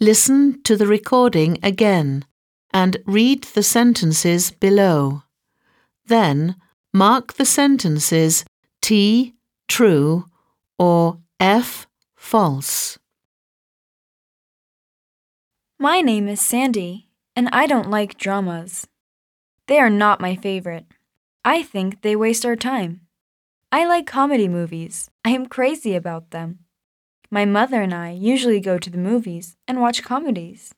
Listen to the recording again and read the sentences below. Then mark the sentences T true or F false. My name is Sandy, and I don't like dramas. They are not my favorite. I think they waste our time. I like comedy movies. I am crazy about them. My mother and I usually go to the movies and watch comedies.